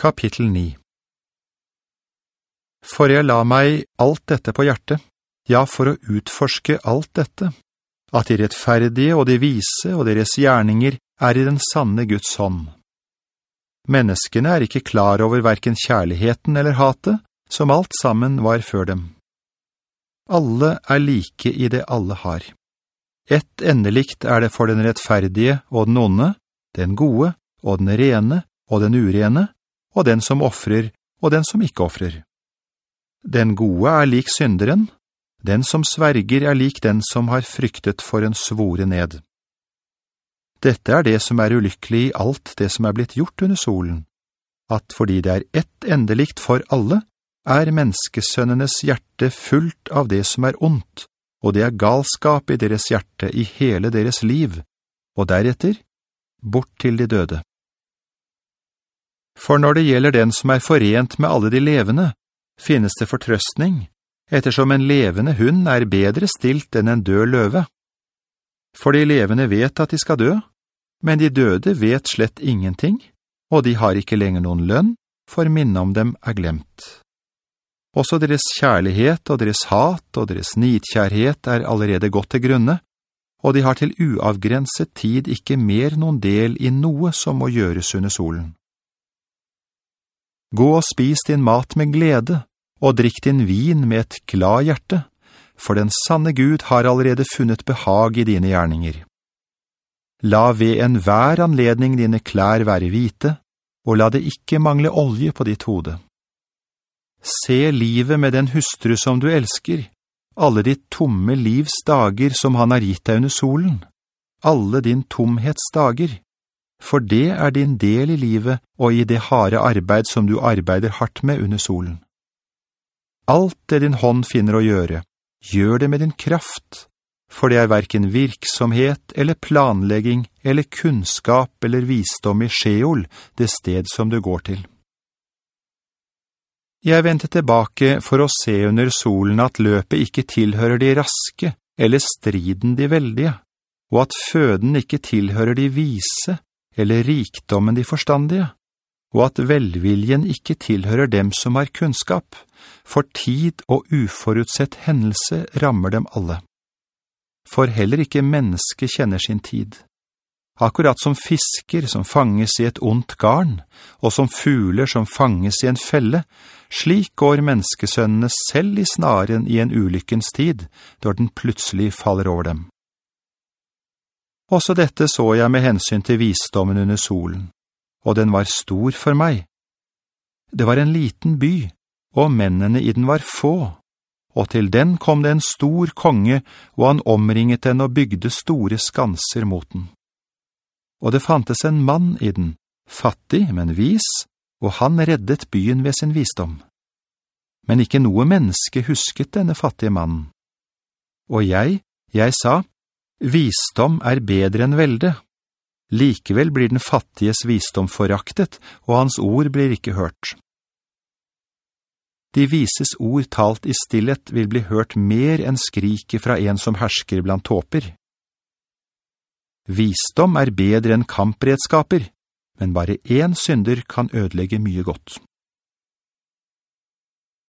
Kapittel 9 For jeg la meg alt dette på hjertet, ja, for å utforske alt dette, at de rettferdige og de vise og deres gjerninger er i den sanne Guds hånd. Menneskene er ikke klar over hverken kjærligheten eller hatet, som alt sammen var før dem. Alle er like i det alle har. Et endelikt er det for den rettferdige og den onde, den gode og den rene og den urene, og den som offrer og den som ikke offrer. Den gode er lik synderen, den som sverger er lik den som har fryktet for en svore ned. Dette er det som er ulykkelig i alt det som er blitt gjort under solen, at fordi det er ett endelikt for alle, er menneskesønnenes hjerte fullt av det som er ondt, og det er galskap i deres hjerte i hele deres liv, og deretter, bort til de døde. For når det gjelder den som er forent med alle de levende, finnes det fortrøstning, ettersom en levende hund er bedre stilt enn en død løve. For de levende vet at de skal dø, men de døde vet slett ingenting, og de har ikke lenger noen lønn, for minne om dem er glemt. Også deres kjærlighet og deres hat og deres nitkjærhet er allerede gått til grunne, og de har til uavgrenset tid ikke mer noen del i noe som må gjøres under solen. Gå og spis din mat med glede, og drikk din vin med et glad hjerte, for den sanne Gud har allerede funnet behag i dine gjerninger. La ved en hver anledning dine klær være hvite, og la det ikke mangle olje på ditt hode. Se livet med den hustru som du elsker, alle ditt tomme livs dager som han har gitt deg under solen, alle din tomhets dager, for det er din del i livet og i det harde arbeid som du arbeider hardt med under solen. Alt det din hånd finner å gjøre, gjør det med din kraft, for det er hverken virksomhet eller planlegging eller kunnskap eller visdom i skjeol det sted som du går til. Jeg vendte tilbake for å se under solen at løpet ikke tilhører de raske, eller striden de veldige, og at føden ikke tilhører de vise, eller rikdommen de forstandige, og at velviljen ikke tilhører dem som har kunnskap, for tid og uforutsett hendelse rammer dem alle. For heller ikke menneske kjenner sin tid. Akkurat som fisker som fanges i et ondt garn, og som fugler som fanges i en felle, slik går menneskesønnene selv i snaren i en ulykkens tid, når den plutselig faller over dem. Også dette så jeg med hensyn til visdommen under solen, og den var stor for meg. Det var en liten by, og mennene i den var få, og til den kom det en stor konge, og han omringet den og bygde store skanser mot den. Og det fantes en mann i den, fattig, men vis, og han reddet byen ved sin visdom. Men ikke noe menneske husket denne fattige mannen. Og jeg, jeg sa, Visdom er bedre enn velde. Likevel blir den fattiges visdom foraktet, og hans ord blir ikke hørt. De vises ord talt i stillhet vil bli hørt mer enn skriket fra en som hersker blant tåper. Visdom er bedre enn kampredskaper, men bare en synder kan ødelegge mye godt.